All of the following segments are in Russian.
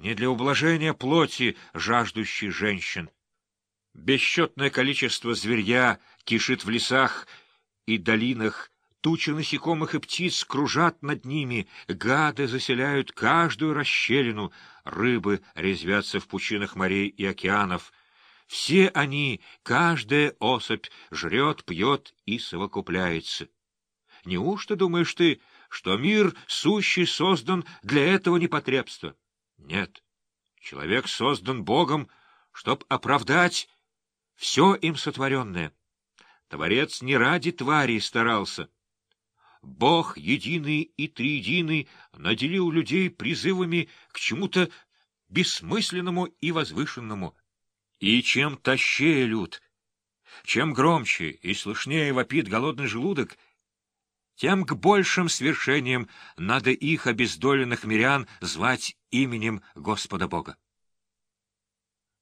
не для ублажения плоти жаждущей женщин. Бесчетное количество зверья кишит в лесах и долинах, тучи насекомых и птиц кружат над ними, гады заселяют каждую расщелину, рыбы резвятся в пучинах морей и океанов. Все они, каждая особь, жрет, пьет и совокупляется. Неужто думаешь ты, что мир сущий создан для этого непотребства? Нет. Человек создан Богом, чтоб оправдать все им сотворенное. Творец не ради тварей старался. Бог единый и триединый наделил людей призывами к чему-то бессмысленному и возвышенному. И чем тащее люд, чем громче и слышнее вопит голодный желудок — тем к большим свершениям надо их обездоленных мирян звать именем Господа Бога.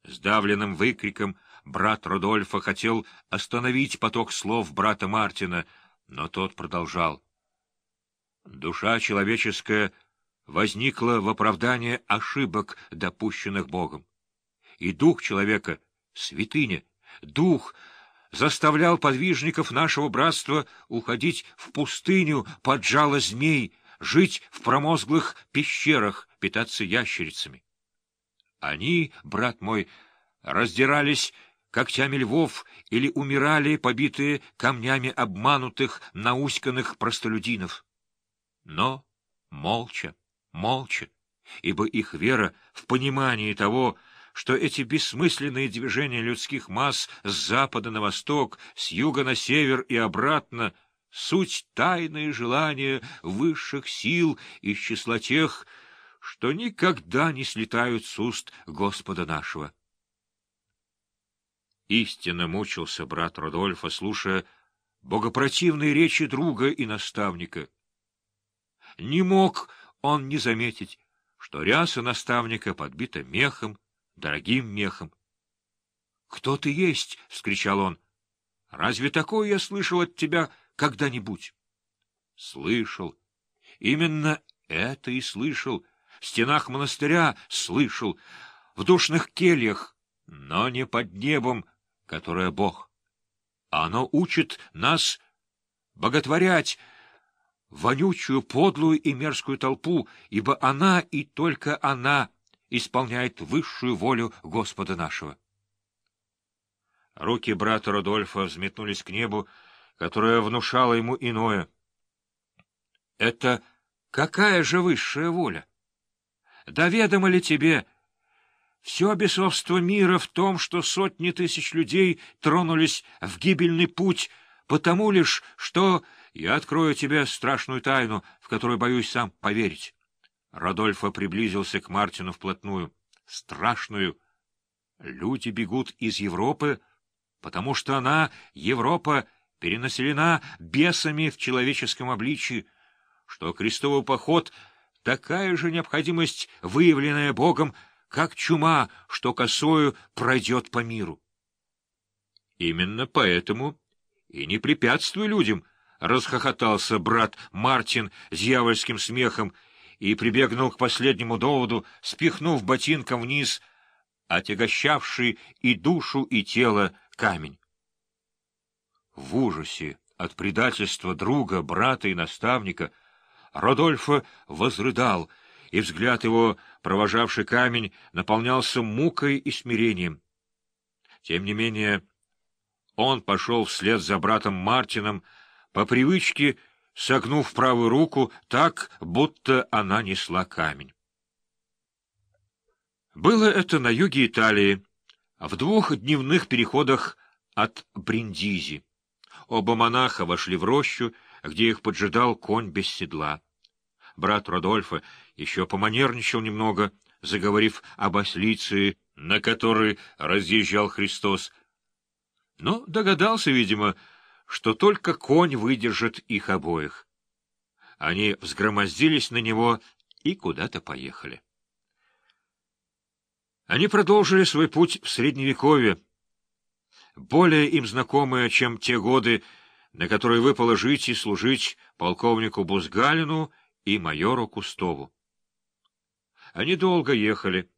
Сдавленным выкриком брат Рудольфа хотел остановить поток слов брата Мартина, но тот продолжал. Душа человеческая возникла в оправдание ошибок, допущенных Богом. И дух человека — святыня, дух — заставлял подвижников нашего братства уходить в пустыню под жало змей, жить в промозглых пещерах, питаться ящерицами. Они, брат мой, раздирались когтями львов или умирали, побитые камнями обманутых, науськанных простолюдинов. Но молча, молча, ибо их вера в понимании того, что эти бессмысленные движения людских масс с запада на восток, с юга на север и обратно — суть тайные желания высших сил из числа тех, что никогда не слетают с уст Господа нашего. Истинно мучился брат Родольфа, слушая богопротивные речи друга и наставника. Не мог он не заметить, что ряса наставника подбита мехом, дорогим мехом. — Кто ты есть? — вскричал он. — Разве такое я слышал от тебя когда-нибудь? — Слышал. Именно это и слышал. В стенах монастыря слышал. В душных кельях, но не под небом, которое Бог. Оно учит нас боготворять вонючую, подлую и мерзкую толпу, ибо она и только она — исполняет высшую волю Господа нашего. Руки брата Рудольфа взметнулись к небу, которое внушало ему иное. Это какая же высшая воля? Да ведомо ли тебе, все бесовство мира в том, что сотни тысяч людей тронулись в гибельный путь, потому лишь, что я открою тебе страшную тайну, в которую боюсь сам поверить. Родольфо приблизился к Мартину вплотную. Страшную. Люди бегут из Европы, потому что она, Европа, перенаселена бесами в человеческом обличии, что крестовый поход — такая же необходимость, выявленная Богом, как чума, что косою пройдет по миру. Именно поэтому и не препятствуй людям, — расхохотался брат Мартин с дьявольским смехом — и прибегнул к последнему доводу, спихнув ботинком вниз отягощавший и душу, и тело камень. В ужасе от предательства друга, брата и наставника Родольфо возрыдал, и взгляд его, провожавший камень, наполнялся мукой и смирением. Тем не менее, он пошел вслед за братом Мартином, по привычке согнув правую руку так, будто она несла камень. Было это на юге Италии, в двух дневных переходах от Бриндизи. Оба монаха вошли в рощу, где их поджидал конь без седла. Брат Родольфа еще поманерничал немного, заговорив об ослице, на которой разъезжал Христос, но догадался, видимо, что только конь выдержит их обоих. Они взгромоздились на него и куда-то поехали. Они продолжили свой путь в Средневековье, более им знакомые, чем те годы, на которые выпало жить и служить полковнику Бузгалину и майору Кустову. Они долго ехали.